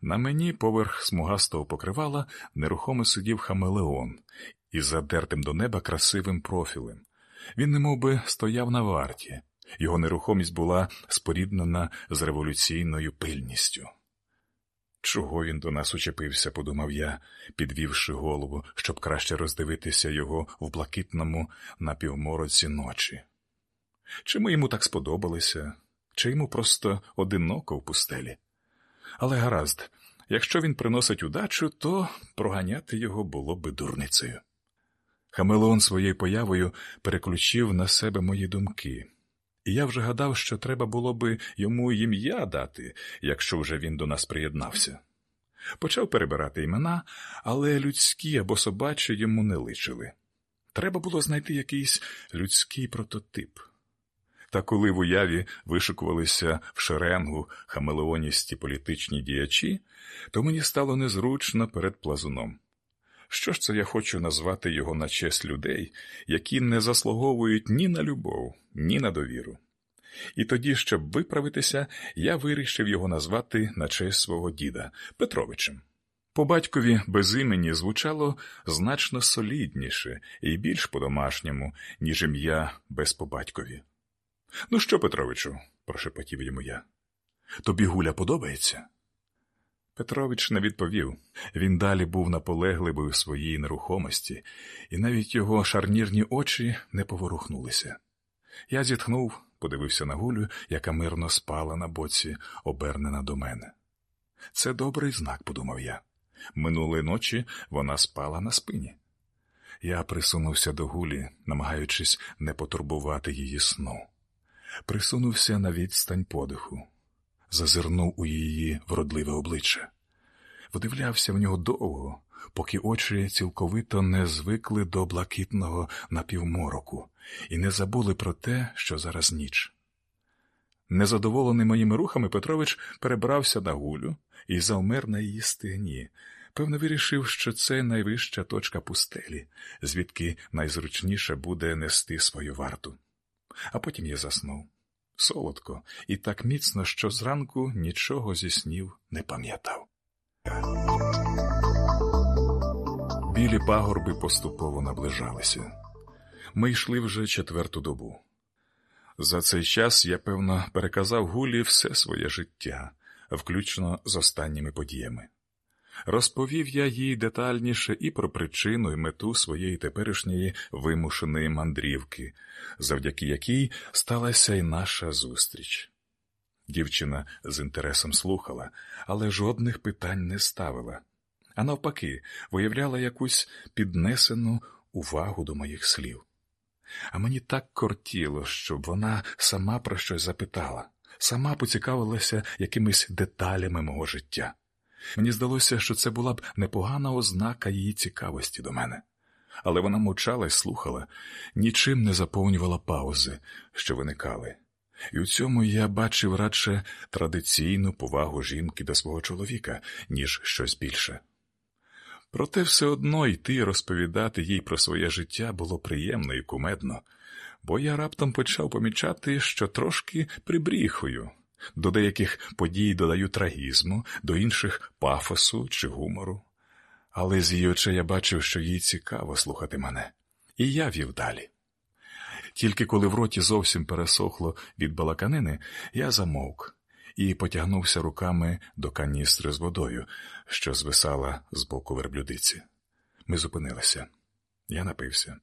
На мені поверх смугастого покривала нерухомо сидів хамелеон із задертим до неба красивим профілем. Він немов би, стояв на варті, його нерухомість була споріднена з революційною пильністю. Чого він до нас учепився, подумав я, підвівши голову, щоб краще роздивитися його в блакитному напівмороці ночі. Чи ми йому так сподобалися, чи йому просто одиноко в пустелі? Але гаразд, якщо він приносить удачу, то проганяти його було би дурницею. Хамелеон своєю появою переключив на себе мої думки, і я вже гадав, що треба було би йому ім'я дати, якщо вже він до нас приєднався. Почав перебирати імена, але людські або собачі йому не личили. Треба було знайти якийсь людський прототип. Та коли в уяві вишикувалися в шеренгу хамелеоністі політичні діячі, то мені стало незручно перед плазуном. Що ж це я хочу назвати його на честь людей, які не заслуговують ні на любов, ні на довіру. І тоді, щоб виправитися, я вирішив його назвати на честь свого діда Петровичем. По батькові без імені звучало значно солідніше і більш по-домашньому, ніж ім'я без побатькові. Ну що, Петровичу, прошепотів йому я. Тобі гуля подобається? Петрович не відповів. Він далі був наполегливий у своїй нерухомості, і навіть його шарнірні очі не поворухнулися. Я зітхнув, подивився на гулю, яка мирно спала на боці, обернена до мене. Це добрий знак, подумав я. Минулої ночі вона спала на спині. Я присунувся до гулі, намагаючись не потурбувати її сну. Присунувся на відстань подиху зазирнув у її вродливе обличчя, вдивлявся в нього довго, поки очі цілковито не звикли до блакитного напівмороку і не забули про те, що зараз ніч. Незадоволений моїми рухами, Петрович перебрався на гулю і завмер на її стегні. Певно, вирішив, що це найвища точка пустелі, звідки найзручніше буде нести свою варту. А потім я заснув солодко і так міцно, що зранку нічого зі снів не пам'ятав. Білі пагорби поступово наближалися. Ми йшли вже четверту добу. За цей час я, певно, переказав Гулі все своє життя, включно з останніми подіями. Розповів я їй детальніше і про причину і мету своєї теперішньої вимушеної мандрівки, завдяки якій сталася й наша зустріч. Дівчина з інтересом слухала, але жодних питань не ставила, а навпаки, виявляла якусь піднесену увагу до моїх слів. А мені так кортіло, щоб вона сама про щось запитала, сама поцікавилася якимись деталями мого життя. Мені здалося, що це була б непогана ознака її цікавості до мене, але вона мовчала і слухала, нічим не заповнювала паузи, що виникали, і у цьому я бачив радше традиційну повагу жінки до свого чоловіка, ніж щось більше. Проте все одно йти розповідати їй про своє життя було приємно і кумедно, бо я раптом почав помічати, що трошки прибріхую. До деяких подій додаю трагізму, до інших пафосу чи гумору. Але з її очей я бачив, що їй цікаво слухати мене, і я вів далі. Тільки коли в роті зовсім пересохло від балаканини, я замовк і потягнувся руками до каністри з водою, що звисала з боку верблюдиці. Ми зупинилися. Я напився.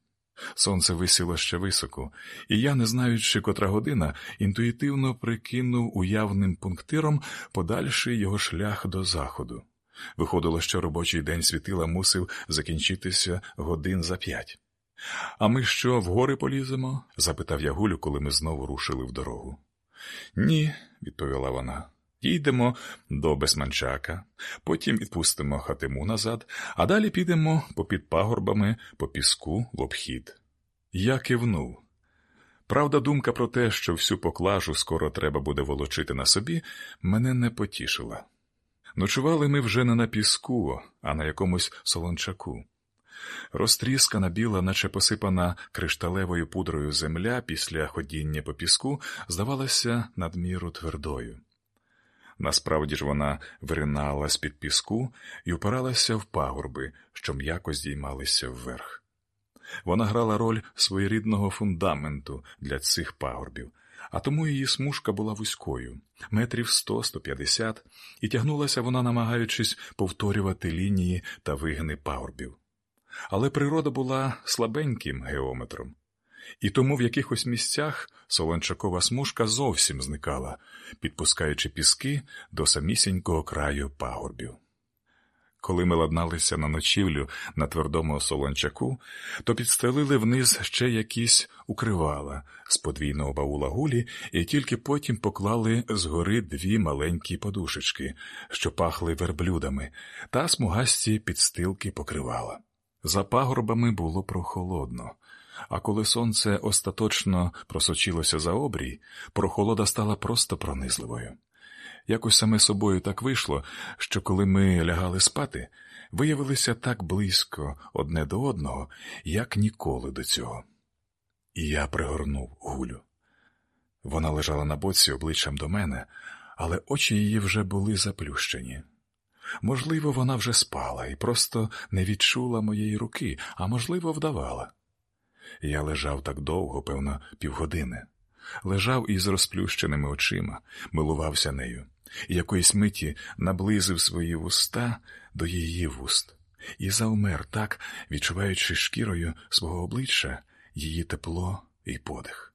Сонце висіло ще високо, і я, не знаючи котра година, інтуїтивно прикинув уявним пунктиром подальший його шлях до заходу. Виходило, що робочий день світила мусив закінчитися годин за п'ять. А ми що, в гори поліземо? запитав я Гулю, коли ми знову рушили в дорогу. Ні, відповіла вона. Їдемо до Бесманчака, потім відпустимо хатиму назад, а далі підемо попід пагорбами по піску в обхід. Я кивнув. Правда, думка про те, що всю поклажу скоро треба буде волочити на собі, мене не потішила. Ночували ми вже не на піску, а на якомусь солончаку. Розтріскана біла, наче посипана кришталевою пудрою земля після ходіння по піску, здавалася надміру твердою. Насправді ж вона виринала з-під піску і опиралася в пагорби, що м'яко здіймалися вверх. Вона грала роль своєрідного фундаменту для цих пагорбів, а тому її смужка була вузькою, метрів сто 150 і тягнулася вона, намагаючись повторювати лінії та вигини пагорбів. Але природа була слабеньким геометром, і тому в якихось місцях солончакова смужка зовсім зникала, підпускаючи піски до самісінького краю пагорбів. Коли ми ладналися на ночівлю на твердому солончаку, то підстелили вниз ще якісь укривала з подвійного баула гулі і тільки потім поклали згори дві маленькі подушечки, що пахли верблюдами, та смугасті підстилки покривала. За пагорбами було прохолодно, а коли сонце остаточно просочилося за обрій, прохолода стала просто пронизливою. Якось саме собою так вийшло, що коли ми лягали спати, виявилися так близько одне до одного, як ніколи до цього. І я пригорнув гулю. Вона лежала на боці обличчям до мене, але очі її вже були заплющені. Можливо, вона вже спала і просто не відчула моєї руки, а можливо, вдавала. Я лежав так довго, певно, півгодини, лежав із розплющеними очима, милувався нею і якоїсь миті наблизив свої вуста до її вуст і завмер так, відчуваючи шкірою свого обличчя її тепло і подих.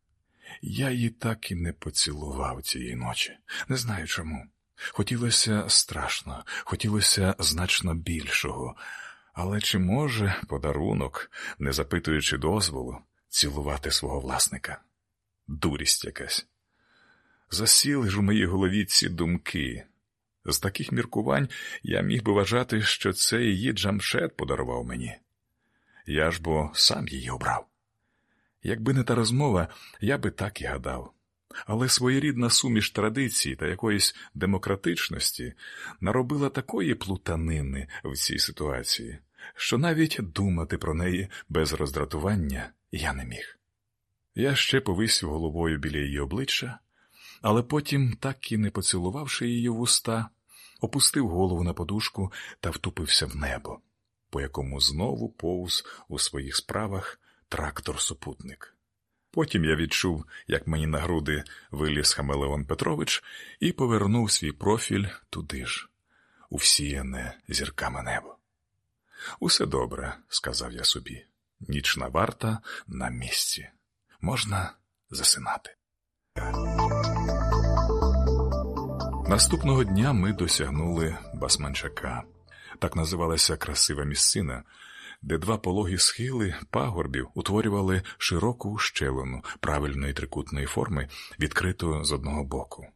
Я її так і не поцілував цієї ночі, не знаю чому. Хотілося страшно, хотілося значно більшого, але чи може подарунок, не запитуючи дозволу, цілувати свого власника? Дурість якась. Засіли ж у моїй голові ці думки. З таких міркувань я міг би вважати, що це її Джамшет подарував мені. Я ж бо сам її обрав. Якби не та розмова, я би так і гадав. Але своєрідна суміш традицій та якоїсь демократичності наробила такої плутанини в цій ситуації, що навіть думати про неї без роздратування я не міг. Я ще повисів головою біля її обличчя але потім, так і не поцілувавши її в уста, опустив голову на подушку та втупився в небо, по якому знову повз у своїх справах трактор-супутник. Потім я відчув, як мені на груди виліз Хамелеон Петрович і повернув свій профіль туди ж, у всіяне зірками небо. Усе добре, сказав я собі. Нічна варта на місці. Можна засинати. Наступного дня ми досягнули Басманчака. Так називалася красива місцина, де два пологі схили пагорбів утворювали широку щелину правильної трикутної форми, відкриту з одного боку.